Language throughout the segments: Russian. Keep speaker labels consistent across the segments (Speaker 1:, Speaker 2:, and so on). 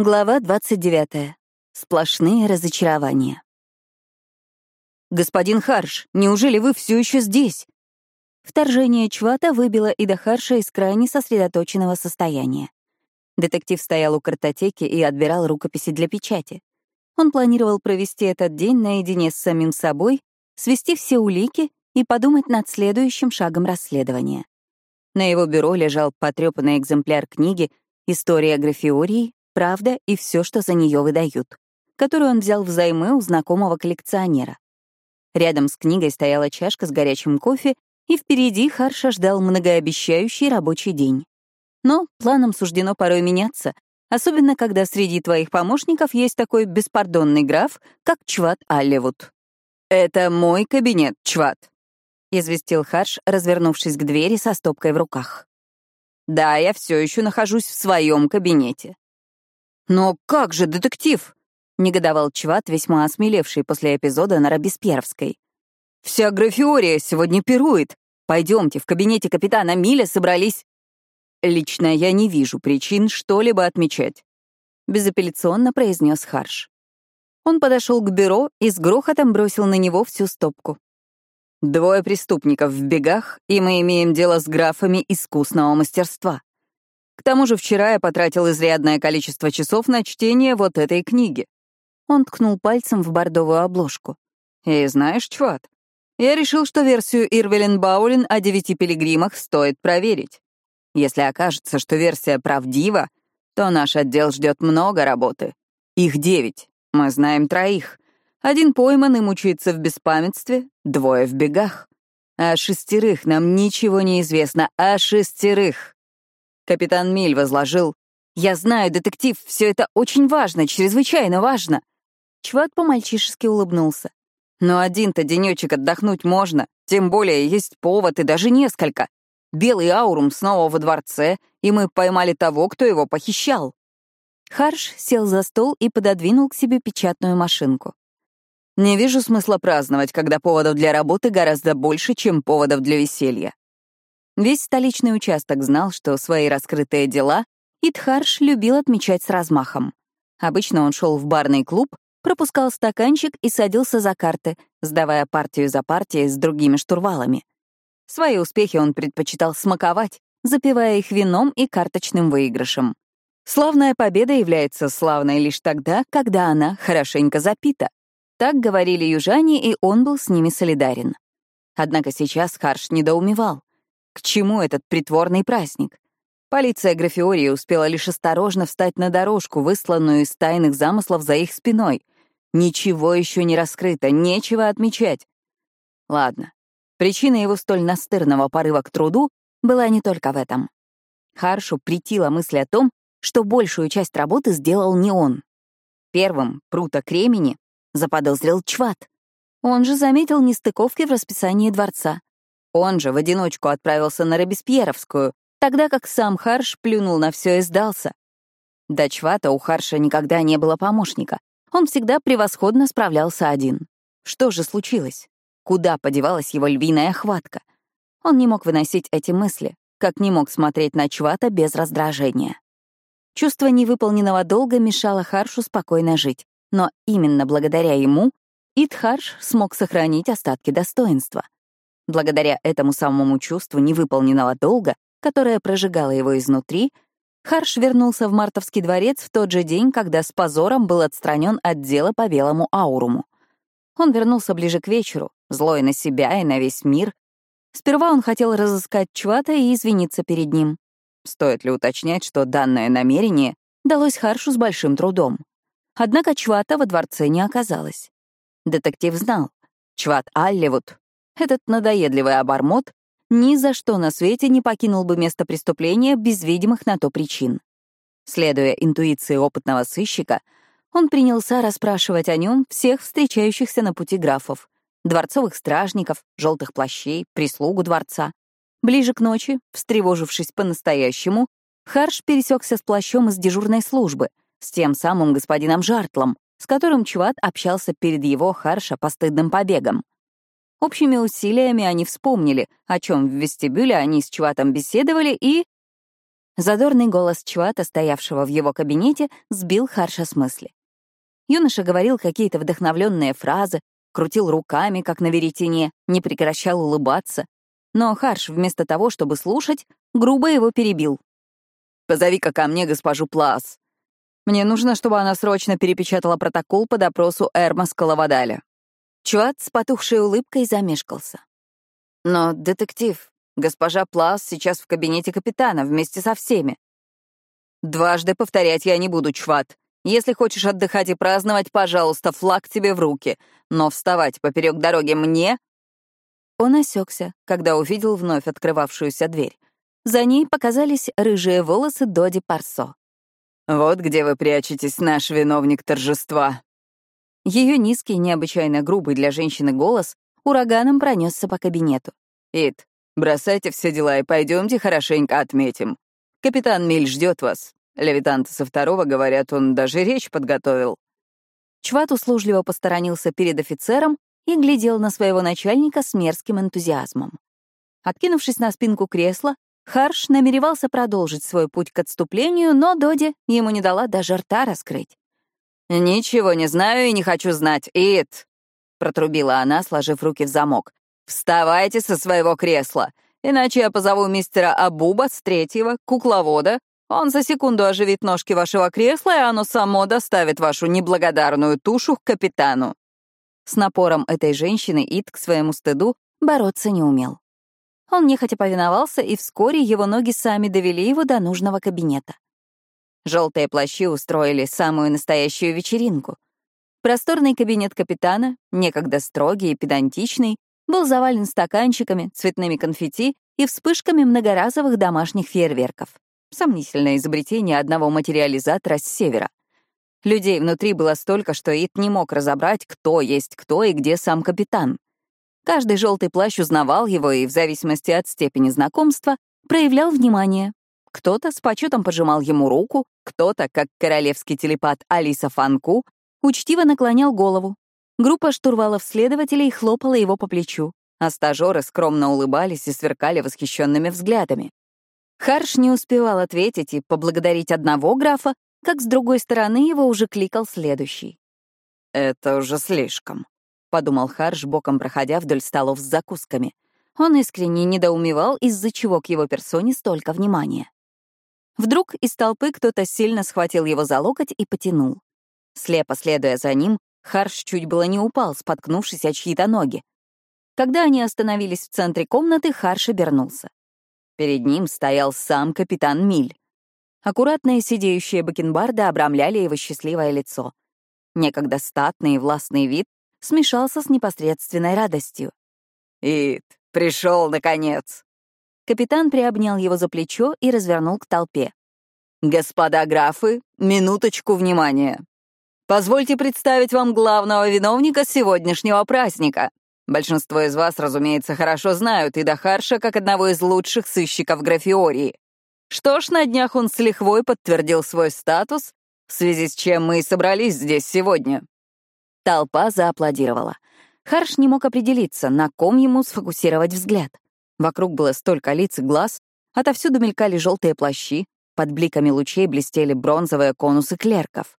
Speaker 1: Глава 29. Сплошные разочарования. «Господин Харш, неужели вы все еще здесь?» Вторжение Чвата выбило Ида Харша из крайне сосредоточенного состояния. Детектив стоял у картотеки и отбирал рукописи для печати. Он планировал провести этот день наедине с самим собой, свести все улики и подумать над следующим шагом расследования. На его бюро лежал потрепанный экземпляр книги «История графиории правда и все, что за нее выдают, которую он взял взаймы у знакомого коллекционера. Рядом с книгой стояла чашка с горячим кофе, и впереди Харша ждал многообещающий рабочий день. Но планам суждено порой меняться, особенно когда среди твоих помощников есть такой беспардонный граф, как Чват Алливуд. «Это мой кабинет, Чват», — известил Харш, развернувшись к двери со стопкой в руках. «Да, я все еще нахожусь в своем кабинете. «Но как же, детектив?» — негодовал Чват, весьма осмелевший после эпизода на Робеспьеровской. «Вся графиория сегодня пирует. Пойдемте, в кабинете капитана Миля собрались...» «Лично я не вижу причин что-либо отмечать», — безапелляционно произнес Харш. Он подошел к бюро и с грохотом бросил на него всю стопку. «Двое преступников в бегах, и мы имеем дело с графами искусного мастерства. К тому же вчера я потратил изрядное количество часов на чтение вот этой книги. Он ткнул пальцем в бордовую обложку. И знаешь, чувак, я решил, что версию Ирвелин Баулин о девяти пилигримах стоит проверить. Если окажется, что версия правдива, то наш отдел ждет много работы. Их девять. Мы знаем троих. Один пойман и мучается в беспамятстве, двое в бегах. О шестерых нам ничего не известно. О шестерых. Капитан Миль возложил. «Я знаю, детектив, все это очень важно, чрезвычайно важно». Чват по-мальчишески улыбнулся. «Но один-то денечек отдохнуть можно, тем более есть повод и даже несколько. Белый аурум снова во дворце, и мы поймали того, кто его похищал». Харш сел за стол и пододвинул к себе печатную машинку. «Не вижу смысла праздновать, когда поводов для работы гораздо больше, чем поводов для веселья. Весь столичный участок знал, что свои раскрытые дела Итхарш любил отмечать с размахом. Обычно он шел в барный клуб, пропускал стаканчик и садился за карты, сдавая партию за партией с другими штурвалами. Свои успехи он предпочитал смаковать, запивая их вином и карточным выигрышем. Славная победа является славной лишь тогда, когда она хорошенько запита. Так говорили южане, и он был с ними солидарен. Однако сейчас Харш недоумевал. К чему этот притворный праздник? Полиция Графиории успела лишь осторожно встать на дорожку, высланную из тайных замыслов за их спиной. Ничего еще не раскрыто, нечего отмечать. Ладно, причина его столь настырного порыва к труду была не только в этом. Харшу притила мысль о том, что большую часть работы сделал не он. Первым Прута Кремени заподозрил Чват. Он же заметил нестыковки в расписании дворца. Он же в одиночку отправился на Робеспьеровскую, тогда как сам Харш плюнул на все и сдался. До Чвата у Харша никогда не было помощника. Он всегда превосходно справлялся один. Что же случилось? Куда подевалась его львиная хватка? Он не мог выносить эти мысли, как не мог смотреть на Чвата без раздражения. Чувство невыполненного долга мешало Харшу спокойно жить, но именно благодаря ему Итхарш смог сохранить остатки достоинства — Благодаря этому самому чувству невыполненного долга, которое прожигало его изнутри, Харш вернулся в Мартовский дворец в тот же день, когда с позором был отстранен от дела по белому ауруму. Он вернулся ближе к вечеру, злой на себя и на весь мир. Сперва он хотел разыскать Чвата и извиниться перед ним. Стоит ли уточнять, что данное намерение далось Харшу с большим трудом. Однако Чвата во дворце не оказалось. Детектив знал. Чват Алливуд этот надоедливый обормот ни за что на свете не покинул бы место преступления без видимых на то причин. Следуя интуиции опытного сыщика, он принялся расспрашивать о нем всех встречающихся на пути графов, дворцовых стражников, желтых плащей, прислугу дворца. Ближе к ночи, встревожившись по-настоящему, Харш пересекся с плащом из дежурной службы, с тем самым господином Жартлом, с которым Чуват общался перед его Харша постыдным побегом. Общими усилиями они вспомнили, о чем в вестибюле они с Чуватом беседовали, и... Задорный голос Чуата, стоявшего в его кабинете, сбил Харша с мысли. Юноша говорил какие-то вдохновленные фразы, крутил руками, как на веретене, не прекращал улыбаться. Но Харш, вместо того, чтобы слушать, грубо его перебил. «Позови-ка ко мне госпожу Плас. Мне нужно, чтобы она срочно перепечатала протокол по допросу Эрма Скаловадаля». Чуат с потухшей улыбкой замешкался. «Но, детектив, госпожа Плас сейчас в кабинете капитана вместе со всеми. Дважды повторять я не буду, Чват. Если хочешь отдыхать и праздновать, пожалуйста, флаг тебе в руки. Но вставать поперек дороги мне...» Он осекся, когда увидел вновь открывавшуюся дверь. За ней показались рыжие волосы Доди Парсо. «Вот где вы прячетесь, наш виновник торжества». Ее низкий, необычайно грубый для женщины голос ураганом пронесся по кабинету. «Ит, бросайте все дела и пойдемте хорошенько отметим. Капитан Миль ждет вас. Левитанты со второго, говорят, он даже речь подготовил. Чват услужливо посторонился перед офицером и глядел на своего начальника с мерзким энтузиазмом. Откинувшись на спинку кресла, Харш намеревался продолжить свой путь к отступлению, но Доди ему не дала даже рта раскрыть. «Ничего не знаю и не хочу знать, Ит!» — протрубила она, сложив руки в замок. «Вставайте со своего кресла, иначе я позову мистера Абуба с третьего, кукловода, он за секунду оживит ножки вашего кресла, и оно само доставит вашу неблагодарную тушу к капитану». С напором этой женщины Ит к своему стыду бороться не умел. Он нехотя повиновался, и вскоре его ноги сами довели его до нужного кабинета. Желтые плащи устроили самую настоящую вечеринку. Просторный кабинет капитана, некогда строгий и педантичный, был завален стаканчиками, цветными конфетти и вспышками многоразовых домашних фейерверков. Сомнительное изобретение одного материализатора с севера. Людей внутри было столько, что Ит не мог разобрать, кто есть кто и где сам капитан. Каждый желтый плащ узнавал его и, в зависимости от степени знакомства, проявлял внимание. Кто-то с почетом пожимал ему руку, кто-то, как королевский телепат Алиса Фанку, учтиво наклонял голову. Группа штурвалов-следователей хлопала его по плечу, а стажеры скромно улыбались и сверкали восхищенными взглядами. Харш не успевал ответить и поблагодарить одного графа, как с другой стороны его уже кликал следующий. «Это уже слишком», — подумал Харш, боком проходя вдоль столов с закусками. Он искренне недоумевал, из-за чего к его персоне столько внимания. Вдруг из толпы кто-то сильно схватил его за локоть и потянул. Слепо следуя за ним, Харш чуть было не упал, споткнувшись о чьи-то ноги. Когда они остановились в центре комнаты, Харш обернулся. Перед ним стоял сам капитан Миль. Аккуратные сидеющие бакенбарды обрамляли его счастливое лицо. Некогда статный и властный вид смешался с непосредственной радостью. «Ит, пришел, наконец!» Капитан приобнял его за плечо и развернул к толпе. «Господа графы, минуточку внимания. Позвольте представить вам главного виновника сегодняшнего праздника. Большинство из вас, разумеется, хорошо знают Ида Харша как одного из лучших сыщиков Графиории. Что ж, на днях он с лихвой подтвердил свой статус, в связи с чем мы и собрались здесь сегодня. Толпа зааплодировала. Харш не мог определиться, на ком ему сфокусировать взгляд. Вокруг было столько лиц и глаз, отовсюду мелькали желтые плащи, под бликами лучей блестели бронзовые конусы клерков.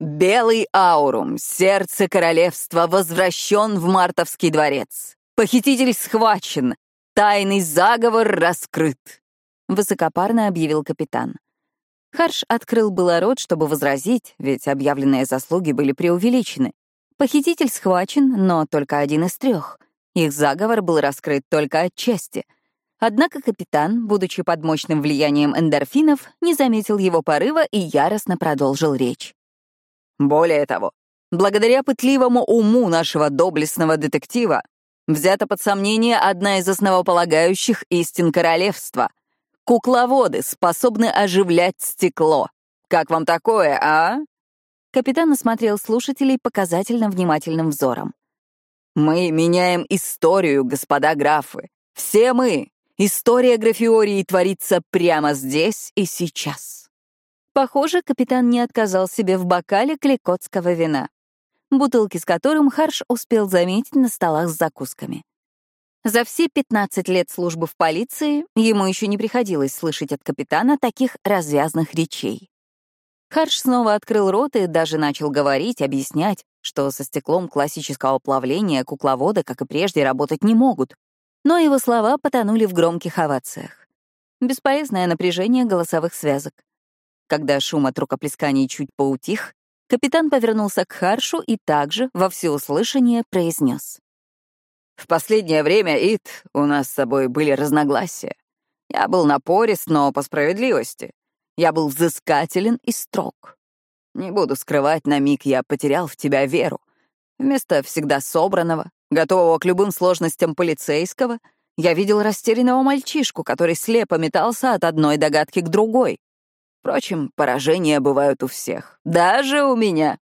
Speaker 1: Белый аурум, сердце королевства, возвращен в Мартовский дворец. Похититель схвачен, тайный заговор раскрыт. Высокопарно объявил капитан. Харш открыл было рот, чтобы возразить, ведь объявленные заслуги были преувеличены. Похититель схвачен, но только один из трех. Их заговор был раскрыт только отчасти. Однако капитан, будучи под мощным влиянием эндорфинов, не заметил его порыва и яростно продолжил речь. Более того, благодаря пытливому уму нашего доблестного детектива взята под сомнение одна из основополагающих истин королевства. Кукловоды способны оживлять стекло. Как вам такое, а? Капитан осмотрел слушателей показательно внимательным взором. «Мы меняем историю, господа графы. Все мы. История графиории творится прямо здесь и сейчас». Похоже, капитан не отказал себе в бокале кликотского вина, бутылки с которым Харш успел заметить на столах с закусками. За все 15 лет службы в полиции ему еще не приходилось слышать от капитана таких развязных речей. Харш снова открыл рот и даже начал говорить, объяснять, что со стеклом классического плавления кукловоды, как и прежде, работать не могут. Но его слова потонули в громких овациях. Бесполезное напряжение голосовых связок. Когда шум от рукоплесканий чуть поутих, капитан повернулся к Харшу и также во всеуслышание произнес.
Speaker 2: «В последнее время, Ит, у нас с собой были разногласия. Я был напорист, но по справедливости. Я был взыскателен и строг. Не буду скрывать, на миг я потерял в тебя веру. Вместо всегда собранного, готового к любым сложностям полицейского, я видел растерянного мальчишку, который слепо метался от одной догадки к другой. Впрочем, поражения бывают у всех, даже у меня.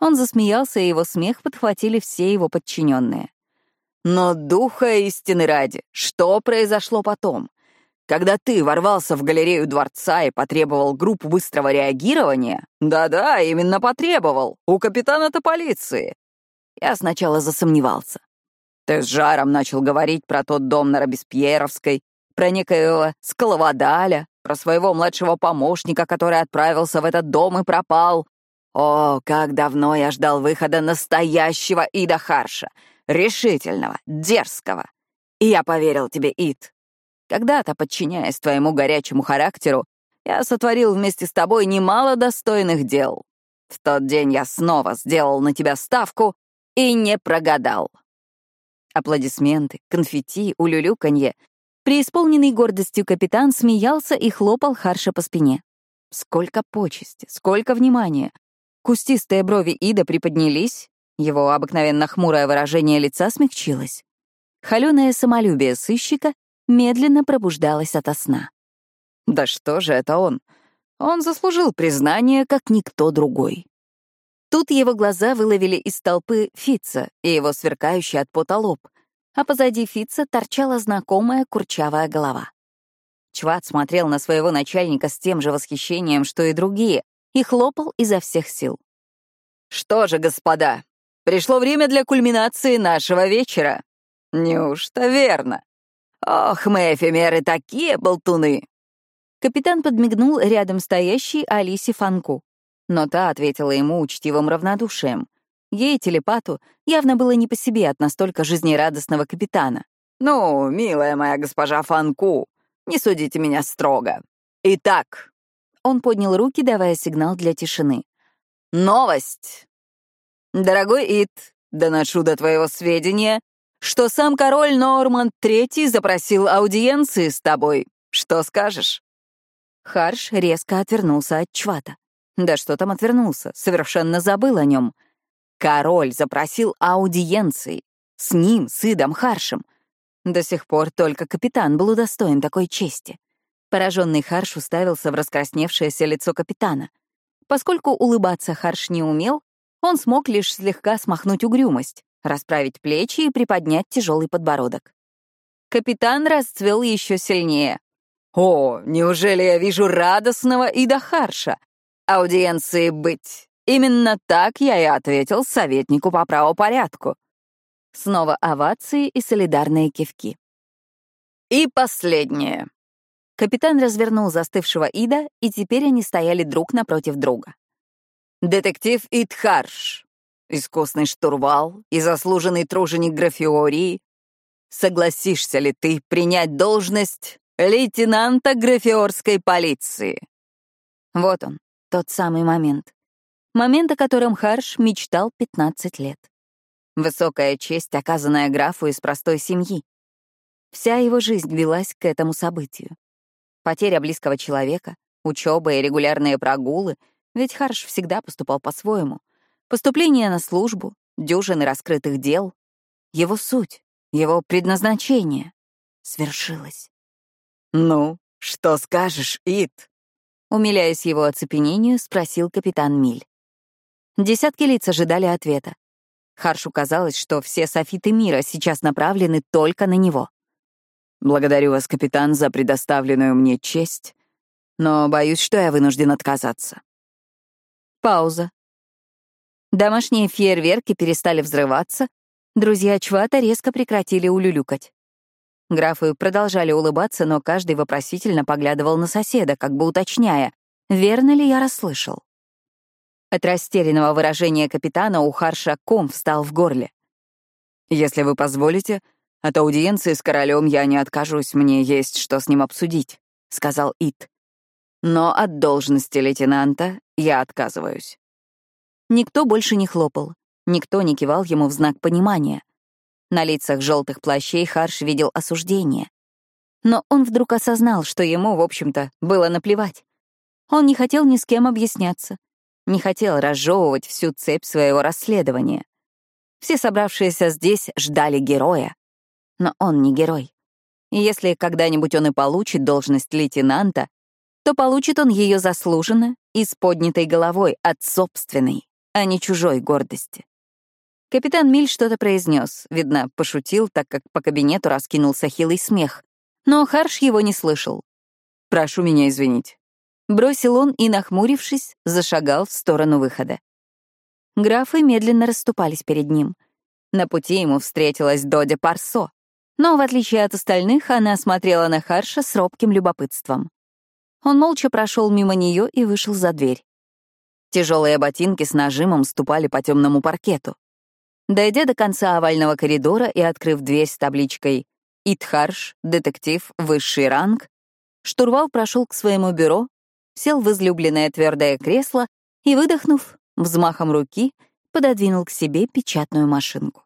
Speaker 1: Он засмеялся, и его смех подхватили все его подчиненные.
Speaker 2: Но духа истины ради, что произошло потом? Когда ты ворвался в галерею дворца и потребовал группу быстрого реагирования, да-да, именно потребовал, у капитана-то полиции. Я сначала засомневался. Ты с жаром начал говорить про тот дом на Робеспьеровской, про некоего Скаловадаля, про своего младшего помощника, который отправился в этот дом и пропал. О, как давно я ждал выхода настоящего Ида Харша, решительного, дерзкого. И я поверил тебе, Ид. Когда-то, подчиняясь твоему горячему характеру, я сотворил вместе с тобой немало достойных дел. В тот день я снова сделал на тебя ставку и не прогадал.
Speaker 1: Аплодисменты, конфетти, улюлюканье. Преисполненный гордостью капитан смеялся и хлопал Харша по спине. Сколько почести, сколько внимания. Кустистые брови Ида приподнялись, его обыкновенно хмурое выражение лица смягчилось. Холёное самолюбие сыщика медленно пробуждалась ото сна.
Speaker 2: Да что же это он? Он заслужил признание, как никто другой.
Speaker 1: Тут его глаза выловили из толпы Фица и его сверкающий от пота лоб, а позади Фица торчала знакомая курчавая голова. Чват смотрел на своего начальника с тем же восхищением, что и другие, и хлопал изо всех сил.
Speaker 2: «Что же, господа, пришло время для кульминации нашего вечера. Неужто верно?» «Ох, мы, эфемеры, такие болтуны!»
Speaker 1: Капитан подмигнул рядом стоящей Алисе Фанку. Но та ответила ему учтивым равнодушием. Ей, телепату, явно было не по себе от настолько жизнерадостного капитана.
Speaker 2: «Ну, милая моя госпожа Фанку, не судите меня строго. Итак...»
Speaker 1: Он поднял руки, давая сигнал для тишины.
Speaker 2: «Новость! Дорогой Ит, доношу до твоего сведения, что сам король Норманд III запросил аудиенции с тобой. Что скажешь?»
Speaker 1: Харш резко отвернулся от Чвата. Да что там отвернулся, совершенно забыл о нем. Король запросил аудиенции. С ним, с Идом Харшем. До сих пор только капитан был удостоен такой чести. Пораженный Харш уставился в раскрасневшееся лицо капитана. Поскольку улыбаться Харш не умел, он смог лишь слегка смахнуть угрюмость расправить плечи и приподнять тяжелый подбородок. Капитан расцвел еще сильнее.
Speaker 2: «О, неужели я вижу радостного Ида Харша? Аудиенции быть. Именно так я и ответил советнику по правопорядку».
Speaker 1: Снова овации и солидарные кивки.
Speaker 2: «И последнее».
Speaker 1: Капитан развернул застывшего Ида, и теперь они стояли друг напротив друга.
Speaker 2: «Детектив Идхарш, искусный штурвал и заслуженный труженик графиории, согласишься ли ты принять должность лейтенанта графиорской полиции?
Speaker 1: Вот он, тот самый момент. Момент, о котором Харш мечтал 15 лет. Высокая честь, оказанная графу из простой семьи. Вся его жизнь велась к этому событию. Потеря близкого человека, учеба и регулярные прогулы, ведь Харш всегда поступал по-своему. Поступление на службу, дюжины раскрытых дел, его суть, его предназначение свершилось.
Speaker 2: «Ну, что скажешь, Ит?»
Speaker 1: Умиляясь его оцепенению, спросил капитан Миль. Десятки лиц ожидали ответа. Харшу казалось, что все софиты мира сейчас направлены только на него.
Speaker 2: «Благодарю вас, капитан, за предоставленную мне честь, но боюсь, что я вынужден отказаться».
Speaker 1: Пауза. Домашние фейерверки перестали взрываться, друзья Чвата резко прекратили улюлюкать. Графы продолжали улыбаться, но каждый вопросительно поглядывал на соседа, как бы уточняя, верно ли я расслышал. От растерянного выражения капитана у Харша ком встал в горле.
Speaker 2: «Если вы позволите, от аудиенции с королем я не откажусь, мне есть что с ним обсудить», — сказал Ит. «Но от должности лейтенанта я отказываюсь».
Speaker 1: Никто больше не хлопал, никто не кивал ему в знак понимания. На лицах желтых плащей Харш видел осуждение. Но он вдруг осознал, что ему, в общем-то, было наплевать. Он не хотел ни с кем объясняться, не хотел разжевывать всю цепь своего расследования. Все собравшиеся здесь ждали героя. Но он не герой. И если когда-нибудь он и получит должность лейтенанта, то получит он ее заслуженно и с поднятой головой от собственной, а не чужой гордости. Капитан Миль что-то произнес, видно, пошутил, так как по кабинету раскинулся хилый смех. Но Харш его не слышал.
Speaker 2: «Прошу меня извинить».
Speaker 1: Бросил он и, нахмурившись, зашагал в сторону выхода. Графы медленно расступались перед ним. На пути ему встретилась Додя Парсо, но, в отличие от остальных, она смотрела на Харша с робким любопытством. Он молча прошел мимо нее и вышел за дверь. Тяжелые ботинки с нажимом ступали по темному паркету. Дойдя до конца овального коридора и открыв дверь с табличкой «Итхарш, детектив, высший ранг», штурвал прошел к своему бюро, сел в излюбленное твердое кресло и, выдохнув, взмахом руки пододвинул к себе печатную машинку.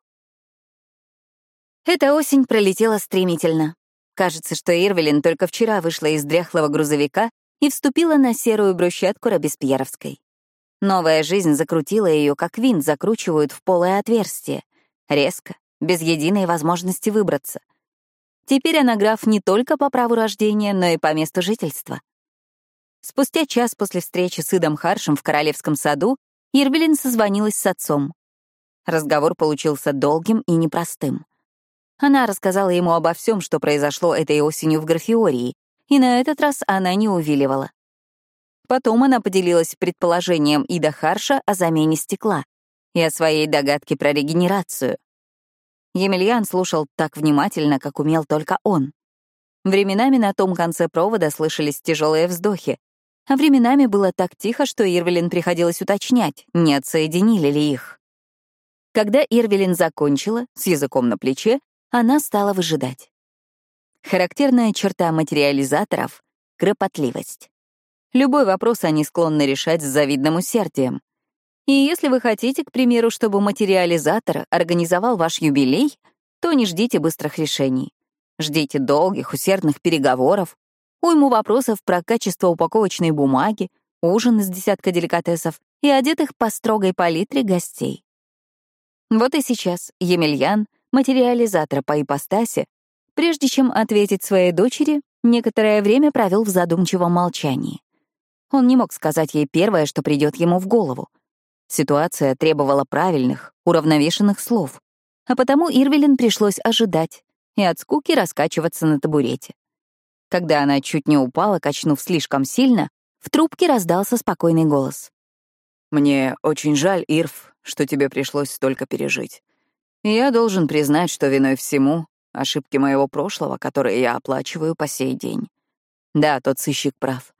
Speaker 1: Эта осень пролетела стремительно. Кажется, что Ирвелин только вчера вышла из дряхлого грузовика и вступила на серую брусчатку Робеспьеровской. Новая жизнь закрутила ее, как винт закручивают в полое отверстие. Резко, без единой возможности выбраться. Теперь она граф не только по праву рождения, но и по месту жительства. Спустя час после встречи с Идом Харшем в Королевском саду Ирвелин созвонилась с отцом. Разговор получился долгим и непростым. Она рассказала ему обо всем, что произошло этой осенью в Графиории, и на этот раз она не увиливала. Потом она поделилась предположением Ида Харша о замене стекла и о своей догадке про регенерацию. Емельян слушал так внимательно, как умел только он. Временами на том конце провода слышались тяжелые вздохи, а временами было так тихо, что Ирвелин приходилось уточнять, не отсоединили ли их. Когда Ирвелин закончила, с языком на плече, она стала выжидать. Характерная черта материализаторов — кропотливость. Любой вопрос они склонны решать с завидным усердием. И если вы хотите, к примеру, чтобы материализатор организовал ваш юбилей, то не ждите быстрых решений. Ждите долгих, усердных переговоров, уйму вопросов про качество упаковочной бумаги, ужин из десятка деликатесов и одетых по строгой палитре гостей. Вот и сейчас Емельян, материализатор по ипостаси, прежде чем ответить своей дочери, некоторое время провел в задумчивом молчании. Он не мог сказать ей первое, что придет ему в голову. Ситуация требовала правильных, уравновешенных слов, а потому Ирвелин пришлось ожидать и от скуки раскачиваться на табурете. Когда она чуть не упала, качнув слишком сильно, в трубке раздался спокойный голос.
Speaker 2: «Мне очень жаль, Ирв, что тебе пришлось столько пережить. Я должен признать, что виной всему — ошибки моего прошлого, которые я оплачиваю по сей день. Да, тот сыщик прав.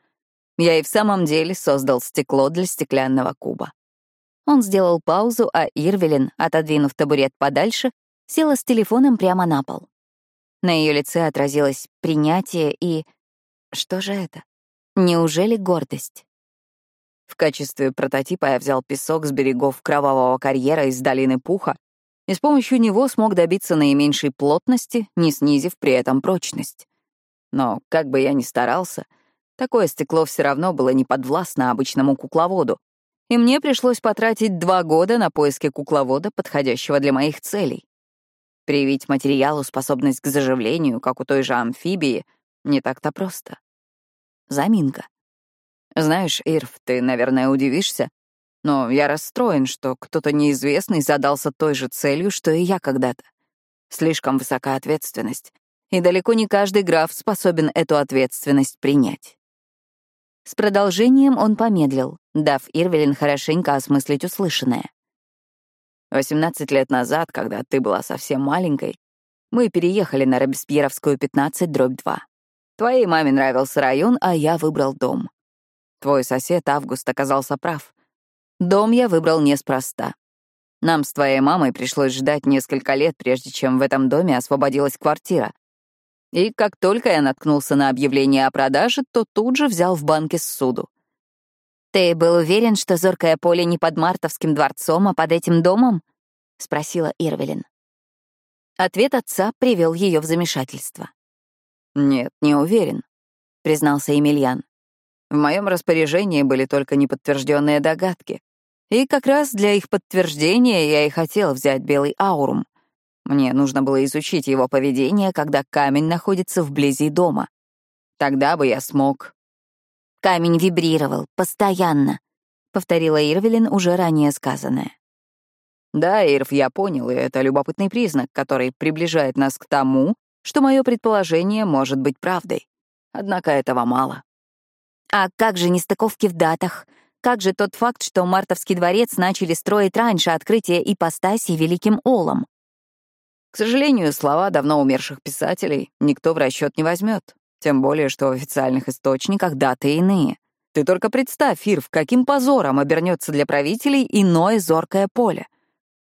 Speaker 2: Я и в самом деле создал стекло для стеклянного куба.
Speaker 1: Он сделал паузу, а Ирвелин, отодвинув табурет подальше, села с телефоном прямо на пол. На ее лице отразилось принятие и... Что же это? Неужели гордость?
Speaker 2: В качестве прототипа я взял песок с берегов кровавого карьера из долины Пуха и с помощью него смог добиться наименьшей плотности, не снизив при этом прочность. Но, как бы я ни старался — Такое стекло все равно было не подвластно обычному кукловоду, и мне пришлось потратить два года на поиски кукловода, подходящего для моих целей. Привить материалу способность к заживлению, как у той же амфибии, не так-то просто. Заминка. Знаешь, Ирв, ты, наверное, удивишься, но я расстроен, что кто-то неизвестный задался той же целью, что и я когда-то. Слишком высока ответственность, и далеко не каждый граф способен эту ответственность принять.
Speaker 1: С продолжением он помедлил, дав Ирвелин хорошенько осмыслить услышанное.
Speaker 2: 18 лет назад, когда ты была совсем маленькой, Мы переехали на Робеспьеровскую, 15, дробь 2. Твоей маме нравился район, а я выбрал дом. Твой сосед Август оказался прав. Дом я выбрал неспроста. Нам с твоей мамой пришлось ждать несколько лет, прежде чем в этом доме освободилась квартира. И как только я наткнулся на объявление о продаже, то тут же взял в банке суду.
Speaker 1: «Ты был уверен, что зоркое поле не под Мартовским дворцом, а под этим домом?» — спросила Ирвелин. Ответ отца привел ее в замешательство.
Speaker 2: «Нет, не уверен», — признался Емельян. «В моем распоряжении были только неподтвержденные догадки. И как раз для их подтверждения я и хотел взять белый аурум. Мне нужно было изучить его поведение, когда камень находится вблизи дома. Тогда бы я смог.
Speaker 1: Камень вибрировал, постоянно, — повторила Ирвелин уже ранее сказанное.
Speaker 2: Да, Ирв, я понял, и это любопытный признак, который приближает нас к тому, что мое предположение может быть правдой. Однако этого мало.
Speaker 1: А как же нестыковки в датах? Как же тот факт, что Мартовский дворец начали строить раньше открытия ипостаси Великим Олом?
Speaker 2: К сожалению, слова давно умерших писателей никто в расчет не возьмет. Тем более, что в официальных источниках даты иные. Ты только представь, Ирв, каким позором обернется для правителей иное зоркое поле.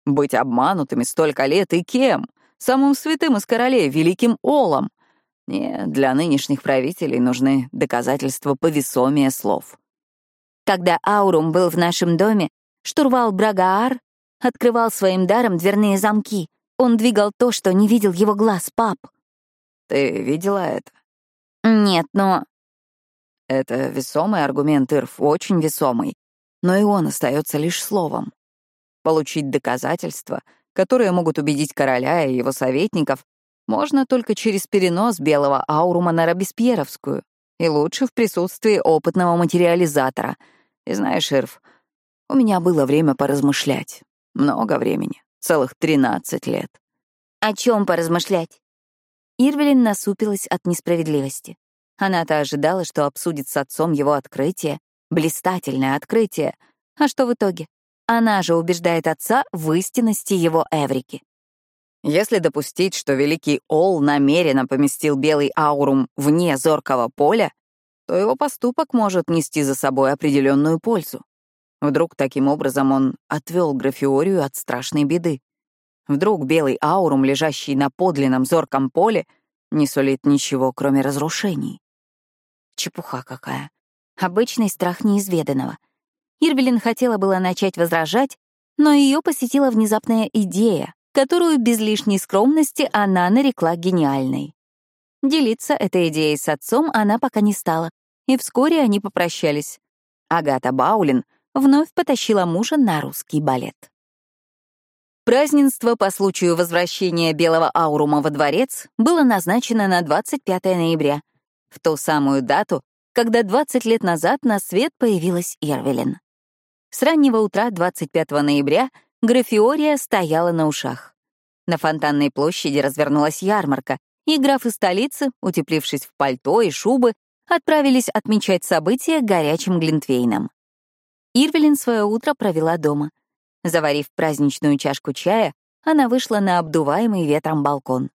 Speaker 2: Быть обманутыми столько лет и кем? Самым святым из королей, великим Олом. Нет, для нынешних правителей нужны доказательства повесомее слов.
Speaker 1: Когда Аурум был в нашем доме, штурвал Брагаар открывал своим даром дверные замки. Он двигал то, что не видел его глаз, пап.
Speaker 2: Ты видела это?
Speaker 1: Нет, но...
Speaker 2: Это весомый аргумент, Ирф, очень весомый. Но и он остается лишь словом. Получить доказательства, которые могут убедить короля и его советников, можно только через перенос белого аурума на Робеспьеровскую, и лучше в присутствии опытного материализатора — и знаешь, Ирв, у меня было время поразмышлять. Много времени. Целых тринадцать лет.
Speaker 1: О чем поразмышлять? Ирвелин насупилась от несправедливости. Она-то ожидала, что обсудит с отцом его открытие, блистательное открытие. А что в итоге? Она же убеждает отца в истинности его Эврики.
Speaker 2: Если допустить, что великий Ол намеренно поместил белый аурум вне зоркого поля, то его поступок может нести за собой определенную пользу. Вдруг таким образом он отвел графиорию от страшной беды. Вдруг белый аурум, лежащий на подлинном зорком поле, не сулит ничего, кроме разрушений.
Speaker 1: Чепуха какая. Обычный страх неизведанного. Ирвелин хотела было начать возражать, но ее посетила внезапная идея, которую без лишней скромности она нарекла гениальной. Делиться этой идеей с отцом она пока не стала, и вскоре они попрощались. Агата Баулин вновь потащила мужа на русский балет. Празднество по случаю возвращения Белого Аурума во дворец было назначено на 25 ноября, в ту самую дату, когда 20 лет назад на свет появилась Ирвелин. С раннего утра 25 ноября графиория стояла на ушах. На Фонтанной площади развернулась ярмарка, и графы столицы, утеплившись в пальто и шубы, отправились отмечать события горячим глинтвейном. Ирвелин свое утро провела дома. Заварив праздничную чашку чая, она вышла на обдуваемый ветром балкон.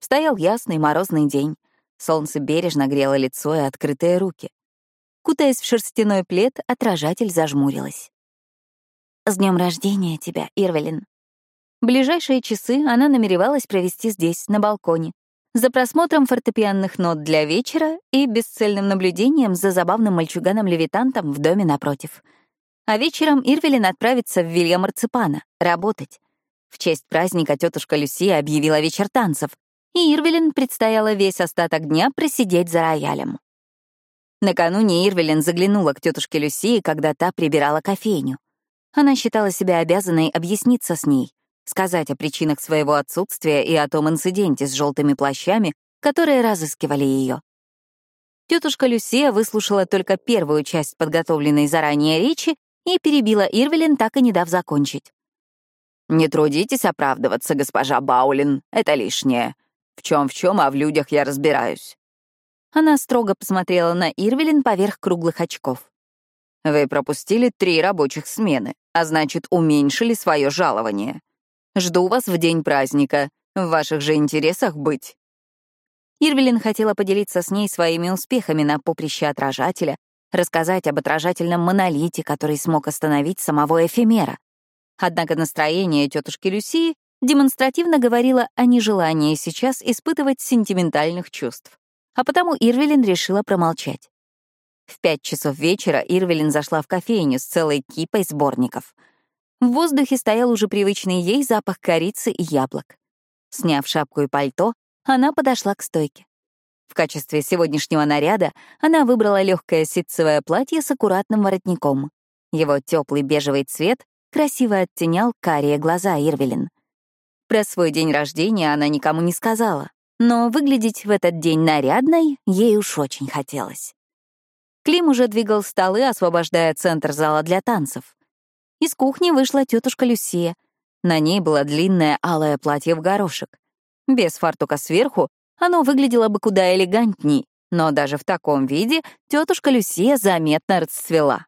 Speaker 1: Стоял ясный морозный день. Солнце бережно грело лицо и открытые руки. Кутаясь в шерстяной плед, отражатель зажмурилась. «С днем рождения тебя, Ирвелин!» Ближайшие часы она намеревалась провести здесь, на балконе, за просмотром фортепианных нот для вечера и бесцельным наблюдением за забавным мальчуганом-левитантом в доме напротив. А вечером Ирвелин отправится в Вилья Марципана работать. В честь праздника тетушка Люсия объявила вечер танцев, и Ирвелин предстояло весь остаток дня просидеть за роялем. Накануне Ирвелин заглянула к тетушке Люсии, когда та прибирала кофейню. Она считала себя обязанной объясниться с ней — сказать о причинах своего отсутствия и о том инциденте с желтыми плащами, которые разыскивали ее. Тетушка Люсия выслушала только первую часть подготовленной заранее речи и перебила Ирвелин, так и не дав закончить. «Не трудитесь оправдываться, госпожа Баулин, это лишнее. В чем в чем, а в людях я разбираюсь». Она строго посмотрела на Ирвелин поверх круглых очков. «Вы пропустили три рабочих смены, а значит, уменьшили свое жалование. Жду вас в день праздника.
Speaker 2: В ваших же интересах быть.
Speaker 1: Ирвелин хотела поделиться с ней своими успехами на поприще отражателя, рассказать об отражательном монолите, который смог остановить самого эфемера. Однако настроение тетушки Люсии демонстративно говорило о нежелании сейчас испытывать сентиментальных чувств. А потому Ирвелин решила промолчать. В пять часов вечера Ирвелин зашла в кофейню с целой кипой сборников. В воздухе стоял уже привычный ей запах корицы и яблок. Сняв шапку и пальто, она подошла к стойке. В качестве сегодняшнего наряда она выбрала легкое ситцевое платье с аккуратным воротником. Его теплый бежевый цвет красиво оттенял карие глаза Ирвелин. Про свой день рождения она никому не сказала, но выглядеть в этот день нарядной ей уж очень хотелось. Клим уже двигал столы, освобождая центр зала для танцев. Из кухни вышла тетушка Люсия. На ней было длинное алое платье в горошек. Без фартука сверху оно выглядело бы куда элегантней, но даже в таком виде тетушка Люсия заметно расцвела.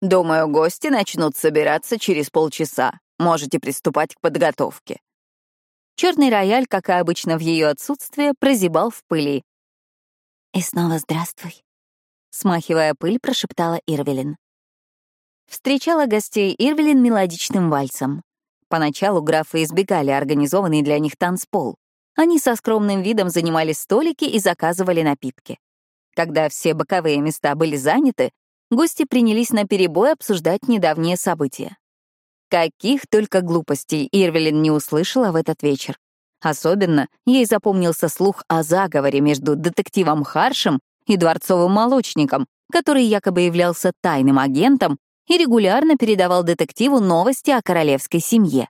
Speaker 2: «Думаю, гости начнут собираться через полчаса. Можете приступать к подготовке».
Speaker 1: Черный рояль, как и обычно в ее отсутствие, прозябал в пыли. «И снова здравствуй», смахивая пыль, прошептала Ирвелин. Встречала гостей Ирвелин мелодичным вальсом. Поначалу графы избегали организованный для них танцпол. Они со скромным видом занимали столики и заказывали напитки. Когда все боковые места были заняты, гости принялись на перебой обсуждать недавние события. Каких только глупостей Ирвелин не услышала в этот вечер. Особенно ей запомнился слух о заговоре между детективом Харшем и дворцовым молочником, который якобы являлся тайным агентом и регулярно передавал детективу новости о королевской семье.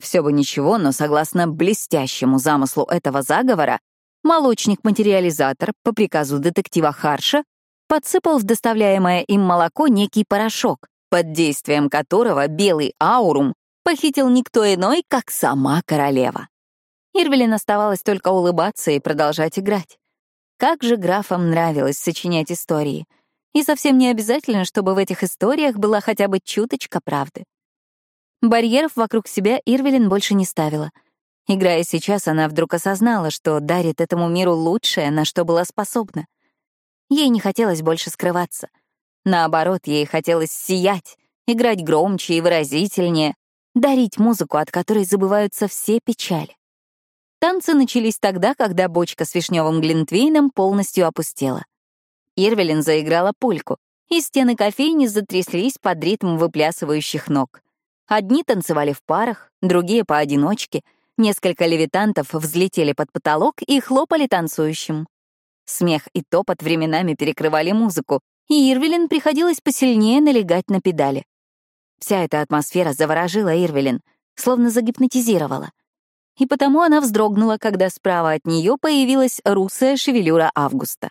Speaker 1: Все бы ничего, но согласно блестящему замыслу этого заговора, молочник-материализатор по приказу детектива Харша подсыпал в доставляемое им молоко некий порошок, под действием которого белый аурум похитил никто иной, как сама королева. Ирвелин оставалось только улыбаться и продолжать играть. Как же графам нравилось сочинять истории. И совсем не обязательно, чтобы в этих историях была хотя бы чуточка правды. Барьеров вокруг себя Ирвелин больше не ставила. Играя сейчас, она вдруг осознала, что дарит этому миру лучшее, на что была способна. Ей не хотелось больше скрываться. Наоборот, ей хотелось сиять, играть громче и выразительнее, дарить музыку, от которой забываются все печали. Танцы начались тогда, когда бочка с вишневым глинтвейном полностью опустела. Ирвелин заиграла польку, и стены кофейни затряслись под ритм выплясывающих ног. Одни танцевали в парах, другие — поодиночке, несколько левитантов взлетели под потолок и хлопали танцующим. Смех и топот временами перекрывали музыку, и Ирвелин приходилось посильнее налегать на педали. Вся эта атмосфера заворожила Ирвелин, словно загипнотизировала и потому она вздрогнула, когда справа от нее появилась русая шевелюра Августа.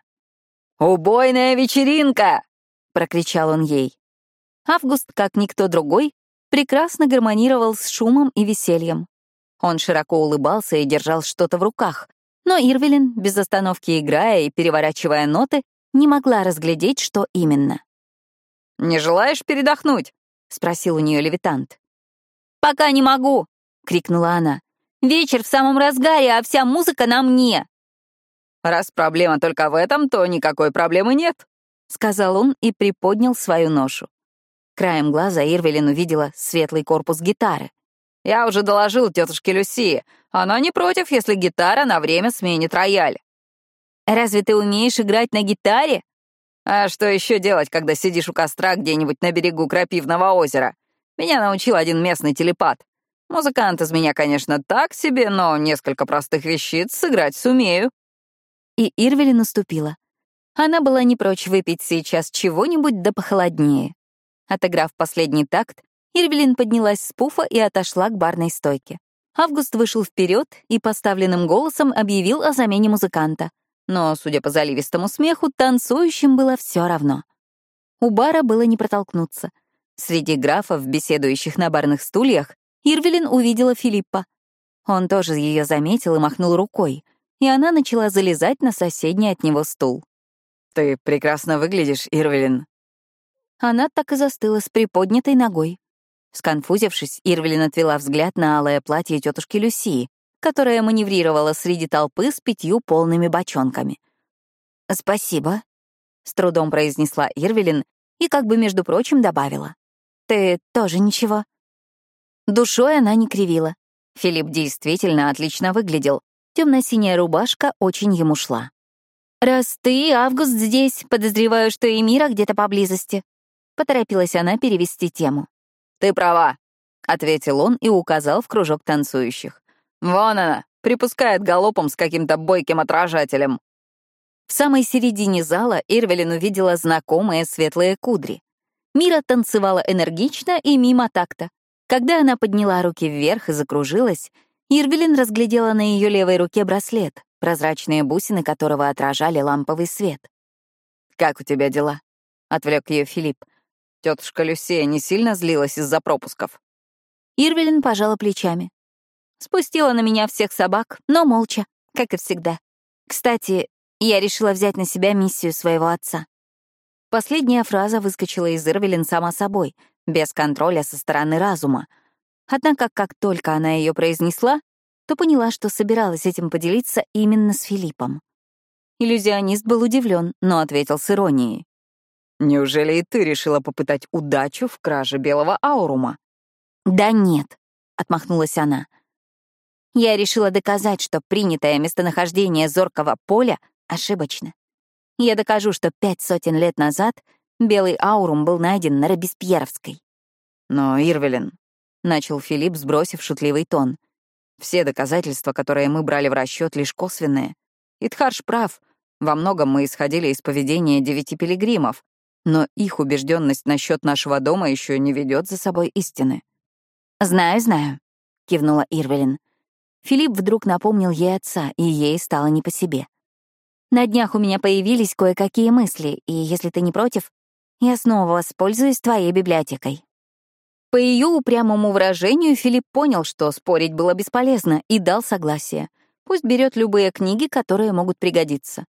Speaker 2: «Убойная вечеринка!» — прокричал он ей.
Speaker 1: Август, как никто другой, прекрасно гармонировал с шумом и весельем. Он широко улыбался и держал что-то в руках, но Ирвелин, без остановки играя и переворачивая ноты, не могла разглядеть, что именно.
Speaker 2: «Не желаешь передохнуть?» — спросил у нее левитант.
Speaker 1: «Пока не могу!» — крикнула она. Вечер в самом разгаре, а вся музыка на мне».
Speaker 2: «Раз проблема только в этом, то никакой проблемы нет», — сказал он и приподнял свою ношу.
Speaker 1: Краем глаза Ирвелин увидела светлый корпус гитары.
Speaker 2: «Я уже доложил тетушке Люси. Она не против, если гитара на время сменит рояль».
Speaker 1: «Разве ты умеешь играть на гитаре?»
Speaker 2: «А что еще делать, когда сидишь у костра где-нибудь на берегу Крапивного озера? Меня научил один местный телепат. Музыкант из меня, конечно, так себе, но несколько простых вещиц сыграть сумею».
Speaker 1: И Ирвели наступила. Она была не прочь выпить сейчас чего-нибудь да похолоднее. Отыграв последний такт, Ирвелин поднялась с пуфа и отошла к барной стойке. Август вышел вперед и поставленным голосом объявил о замене музыканта. Но, судя по заливистому смеху, танцующим было все равно. У бара было не протолкнуться. Среди графов, беседующих на барных стульях, Ирвелин увидела Филиппа. Он тоже ее заметил и махнул рукой, и она начала залезать на соседний от него стул.
Speaker 2: «Ты прекрасно выглядишь, Ирвелин».
Speaker 1: Она так и застыла с приподнятой ногой. Сконфузившись, Ирвелин отвела взгляд на алое платье тетушки Люсии, которая маневрировала среди толпы с пятью полными бочонками. «Спасибо», — с трудом произнесла Ирвелин и как бы, между прочим, добавила. «Ты тоже ничего». Душой она не кривила. Филипп действительно отлично выглядел. Темно-синяя рубашка очень ему шла. «Раз ты, Август, здесь, подозреваю, что и Мира где-то поблизости», — поторопилась она перевести тему.
Speaker 2: «Ты права», — ответил он и указал в кружок танцующих. «Вон она, припускает галопом с каким-то бойким отражателем».
Speaker 1: В самой середине зала Ирвелин увидела знакомые светлые кудри. Мира танцевала энергично и мимо такта. Когда она подняла руки вверх и закружилась, Ирвелин разглядела на ее левой руке браслет, прозрачные бусины которого отражали ламповый свет.
Speaker 2: «Как у тебя дела?» — отвлек ее Филипп. Тетушка Люсия не сильно злилась из-за пропусков.
Speaker 1: Ирвелин пожала плечами. Спустила на меня всех собак, но молча, как и всегда. Кстати, я решила взять на себя миссию своего отца. Последняя фраза выскочила из Ирвелин сама собой, без контроля со стороны разума. Однако, как только она ее произнесла, то поняла, что собиралась этим поделиться именно с Филиппом. Иллюзионист был удивлен, но ответил с иронией.
Speaker 2: «Неужели и ты решила попытать удачу в краже белого аурума?»
Speaker 1: «Да нет», — отмахнулась она. «Я решила доказать, что принятое местонахождение зоркого поля ошибочно. Я докажу, что пять сотен лет назад белый аурум был найден на Робеспьеровской».
Speaker 2: «Но, Ирвелин», — начал Филипп, сбросив шутливый тон, — все доказательства, которые мы брали в расчет, лишь косвенные. Итхарш прав. Во многом мы исходили из поведения девяти пилигримов, но их убежденность насчет нашего дома еще не ведет за собой истины.
Speaker 1: «Знаю, знаю», — кивнула Ирвелин. Филипп вдруг напомнил ей отца, и ей стало не по себе. «На днях у меня появились кое-какие мысли, и, если ты не против, я снова воспользуюсь твоей библиотекой». По ее упрямому выражению Филипп понял, что спорить было бесполезно, и дал согласие. Пусть берет любые книги, которые могут пригодиться.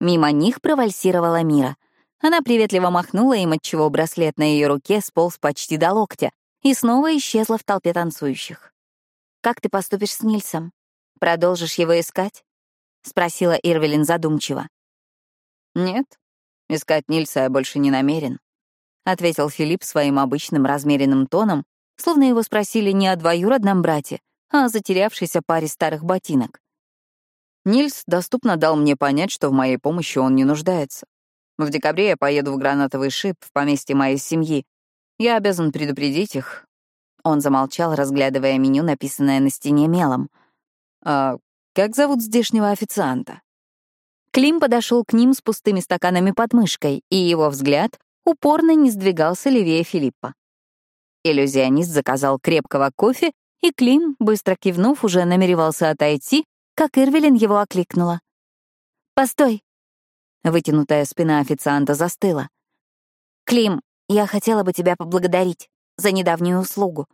Speaker 1: Мимо них провальсировала Мира. Она приветливо махнула им, отчего браслет на ее руке сполз почти до локтя, и снова исчезла в толпе танцующих. «Как ты поступишь с Нильсом? Продолжишь его искать?» — спросила Ирвелин задумчиво.
Speaker 2: «Нет, искать Нильса я больше не намерен», ответил Филипп своим обычным размеренным тоном, словно его спросили не о двоюродном брате, а о затерявшейся паре старых ботинок. Нильс доступно дал мне понять, что в моей помощи он не нуждается. В декабре я поеду в Гранатовый шип, в поместье моей семьи. Я обязан предупредить их. Он замолчал, разглядывая меню, написанное на стене мелом. «А как зовут здешнего официанта?» Клим подошел к ним с пустыми стаканами под мышкой, и его взгляд упорно не сдвигался левее Филиппа. Иллюзионист заказал крепкого кофе, и Клим, быстро кивнув, уже намеревался отойти, как Ирвелин его окликнула. «Постой!» Вытянутая спина официанта застыла. «Клим, я хотела бы тебя поблагодарить за недавнюю услугу.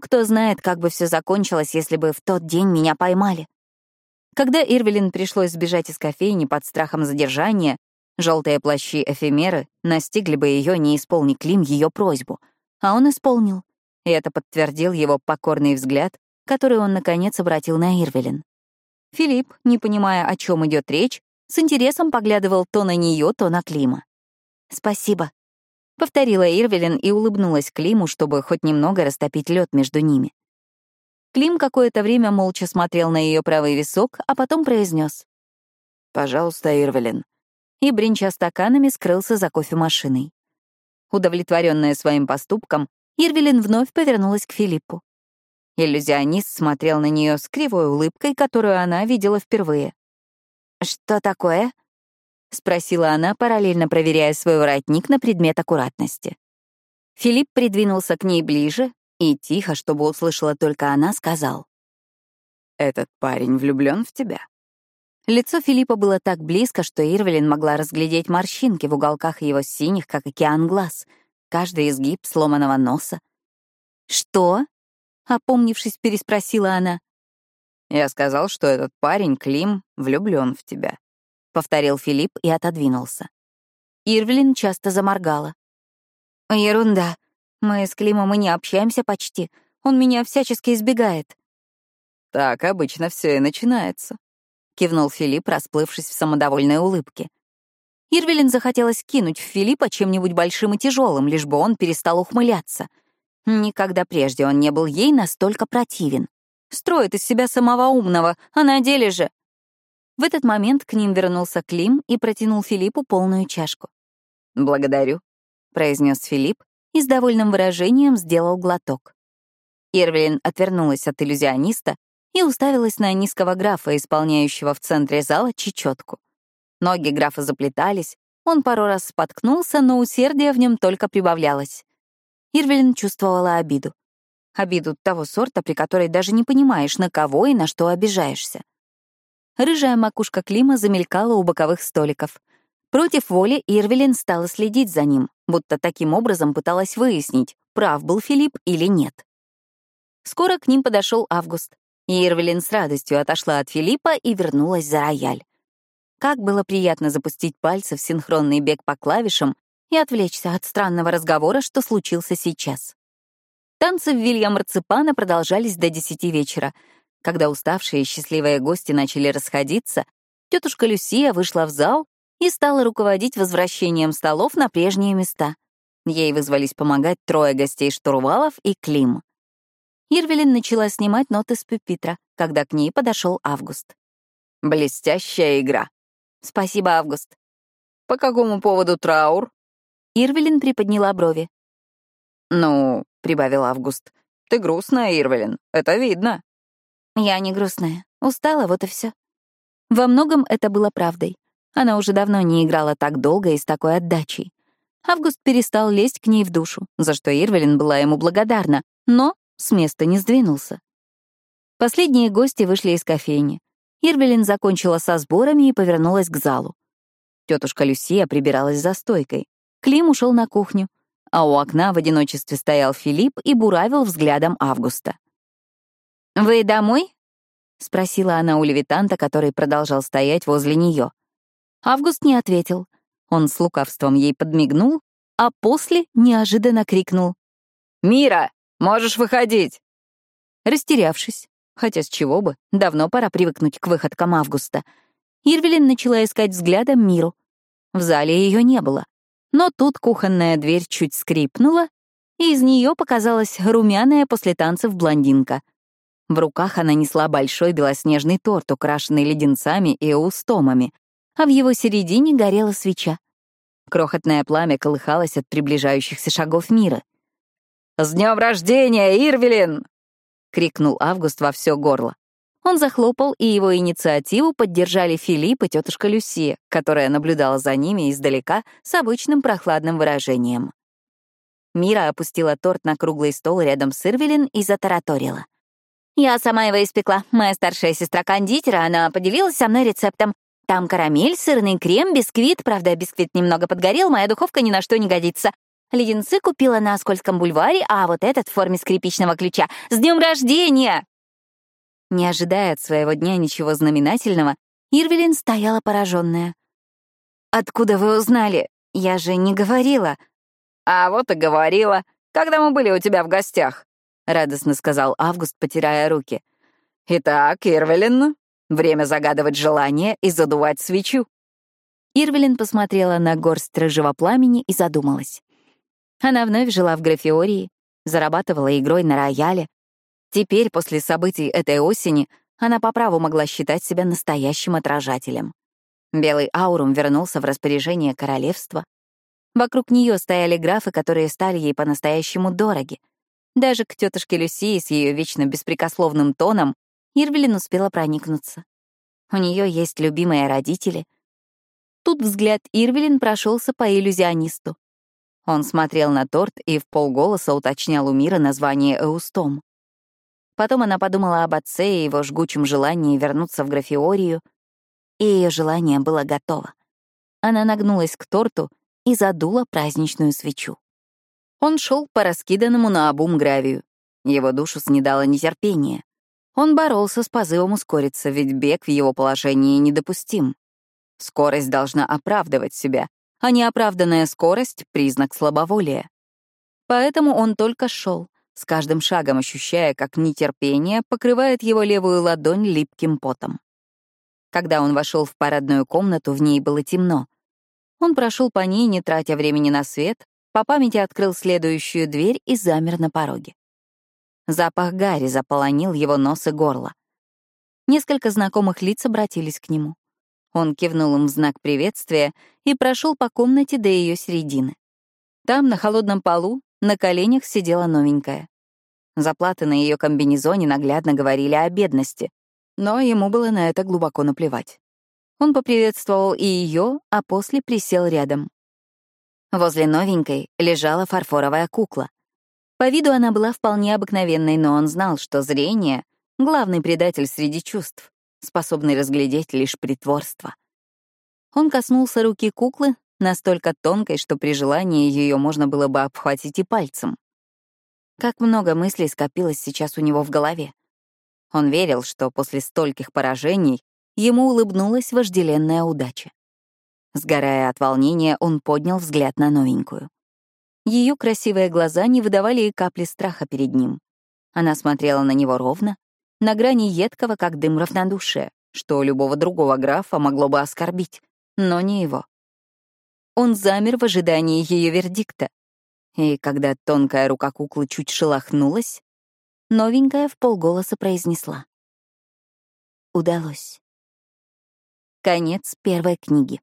Speaker 2: Кто знает, как бы все закончилось, если бы в тот день меня поймали». Когда Ирвелин пришлось сбежать из кофейни под страхом задержания, Желтые плащи эфемеры настигли бы ее, не исполни Клим ее просьбу. А он исполнил. И это подтвердил его покорный взгляд, который он, наконец, обратил на Ирвелин. Филипп, не понимая, о чем идет речь, с интересом поглядывал то на нее, то на Клима. «Спасибо», — повторила Ирвелин и улыбнулась Климу, чтобы хоть немного растопить лед между ними. Клим какое-то время молча смотрел на ее правый висок, а потом произнес: «Пожалуйста, Ирвелин,
Speaker 1: и, бренча стаканами, скрылся за кофемашиной. Удовлетворенная своим поступком, Ирвелин вновь повернулась к Филиппу. Иллюзионист смотрел на нее с кривой улыбкой, которую она видела впервые. «Что такое?» — спросила она, параллельно проверяя свой воротник на предмет аккуратности. Филипп придвинулся к ней ближе и тихо, чтобы услышала только она, сказал.
Speaker 2: «Этот парень влюблен в тебя?»
Speaker 1: Лицо Филиппа было так близко, что Ирвелин могла разглядеть морщинки в уголках его синих, как океан глаз, каждый изгиб сломанного носа. «Что?» — опомнившись, переспросила она.
Speaker 2: «Я сказал, что этот парень, Клим, влюблен в тебя», — повторил Филипп и отодвинулся.
Speaker 1: Ирвелин часто заморгала. «Ерунда. Мы с Климом и не общаемся почти. Он меня всячески избегает».
Speaker 2: Так обычно все и начинается», — кивнул Филипп, расплывшись в самодовольной улыбке.
Speaker 1: Ирвелин захотелось кинуть в Филиппа чем-нибудь большим и тяжелым, лишь бы он перестал ухмыляться. Никогда прежде он не был ей настолько противен. Строит из себя самого умного, а на деле же... В этот момент к ним вернулся Клим и протянул Филиппу полную чашку.
Speaker 2: «Благодарю», — произнес Филипп и с довольным выражением сделал глоток.
Speaker 1: Ирвелин отвернулась от иллюзиониста и уставилась на низкого графа, исполняющего в центре зала чечетку. Ноги графа заплетались, он пару раз споткнулся, но усердие в нем только прибавлялось. Ирвелин чувствовала обиду. Обиду того сорта, при которой даже не понимаешь, на кого и на что обижаешься. Рыжая макушка Клима замелькала у боковых столиков. Против воли Ирвелин стала следить за ним, будто таким образом пыталась выяснить, прав был Филипп или нет. Скоро к ним подошел Август, и Ирвелин с радостью отошла от Филиппа и вернулась за рояль. Как было приятно запустить пальцы в синхронный бег по клавишам и отвлечься от странного разговора, что случился сейчас. Танцы в Вилья Марципана продолжались до десяти вечера. Когда уставшие и счастливые гости начали расходиться, тетушка Люсия вышла в зал и стала руководить возвращением столов на прежние места. Ей вызвались помогать трое гостей штурвалов и Клим. Ирвелин начала снимать ноты с пюпитра, когда к ней подошел Август.
Speaker 2: «Блестящая игра».
Speaker 1: «Спасибо, Август».
Speaker 2: «По какому поводу траур?»
Speaker 1: Ирвелин приподняла брови.
Speaker 2: «Ну», — прибавил Август, — «ты грустная, Ирвелин, это видно».
Speaker 1: «Я не грустная. Устала, вот и все. Во многом это было правдой. Она уже давно не играла так долго и с такой отдачей. Август перестал лезть к ней в душу, за что Ирвелин была ему благодарна, но с места не сдвинулся. Последние гости вышли из кофейни. Ирвелин закончила со сборами и повернулась к залу. Тетушка Люсия прибиралась за стойкой. Клим ушел на кухню, а у окна в одиночестве стоял Филипп и буравил взглядом Августа. «Вы домой?» — спросила она у левитанта, который продолжал стоять возле нее. Август не ответил. Он с лукавством ей подмигнул, а после неожиданно крикнул.
Speaker 2: «Мира, можешь выходить!»
Speaker 1: Растерявшись, хотя с чего бы, давно пора привыкнуть к выходкам Августа, Ирвелин начала искать взглядом Миру. В зале ее не было. Но тут кухонная дверь чуть скрипнула, и из нее показалась румяная после танцев блондинка. В руках она несла большой белоснежный торт, украшенный леденцами и эустомами, а в его середине горела свеча. Крохотное пламя колыхалось от приближающихся шагов мира.
Speaker 2: «С днем рождения, Ирвелин!» — крикнул Август во все горло.
Speaker 1: Он захлопал, и его инициативу поддержали Филипп и тетушка Люсия, которая наблюдала за ними издалека с обычным прохладным выражением. Мира опустила торт на круглый стол рядом с Ирвелин и затараторила. «Я сама его испекла. Моя старшая сестра кондитера, она поделилась со мной рецептом. Там карамель, сырный крем, бисквит. Правда, бисквит немного подгорел, моя духовка ни на что не годится. Леденцы купила на Скользком бульваре, а вот этот в форме скрипичного ключа. С днем рождения!» Не ожидая от своего дня ничего знаменательного, Ирвелин стояла пораженная. «Откуда вы узнали? Я же не говорила».
Speaker 2: «А вот и говорила, когда мы были у тебя в гостях», — радостно сказал Август, потирая руки. «Итак, Ирвелин, время загадывать желание и задувать свечу».
Speaker 1: Ирвелин посмотрела на горсть рыжего пламени и задумалась. Она вновь жила в Графиории, зарабатывала игрой на рояле, Теперь, после событий этой осени, она по праву могла считать себя настоящим отражателем. Белый аурум вернулся в распоряжение королевства. Вокруг нее стояли графы, которые стали ей по-настоящему дороги. Даже к тетушке Люсии с ее вечно беспрекословным тоном Ирвелин успела проникнуться. У нее есть любимые родители. Тут взгляд Ирвелин прошелся по иллюзионисту. Он смотрел на торт и в полголоса уточнял у мира название Эустом. Потом она подумала об отце и его жгучем желании вернуться в графиорию, и ее желание было готово. Она нагнулась к торту и задула праздничную свечу. Он шел по раскиданному на обум гравию. Его душу снедало нетерпение. Он боролся с позывом ускориться, ведь бег в его положении недопустим. Скорость должна оправдывать себя, а неоправданная скорость — признак слабоволия. Поэтому он только шел, с каждым шагом ощущая, как нетерпение покрывает его левую ладонь липким потом. Когда он вошел в парадную комнату, в ней было темно. Он прошел по ней, не тратя времени на свет, по памяти открыл следующую дверь и замер на пороге. Запах гари заполонил его нос и горло. Несколько знакомых лиц обратились к нему. Он кивнул им в знак приветствия и прошел по комнате до ее середины. Там, на холодном полу, на коленях сидела новенькая. Заплаты на ее комбинезоне наглядно говорили о бедности, но ему было на это глубоко наплевать. Он поприветствовал и ее, а после присел рядом. Возле новенькой лежала фарфоровая кукла. По виду она была вполне обыкновенной, но он знал, что зрение — главный предатель среди чувств, способный разглядеть лишь притворство. Он коснулся руки куклы, настолько тонкой, что при желании ее можно было бы обхватить и пальцем. Как много мыслей скопилось сейчас у него в голове. Он верил, что после стольких поражений ему улыбнулась вожделенная удача. Сгорая от волнения, он поднял взгляд на новенькую. Ее красивые глаза не выдавали и капли страха перед ним. Она смотрела на него ровно, на грани едкого, как дым равнодушия, что любого другого графа могло бы оскорбить, но не его. Он замер в ожидании ее вердикта. И когда тонкая рука куклы чуть шелохнулась, новенькая в полголоса произнесла. Удалось. Конец первой книги.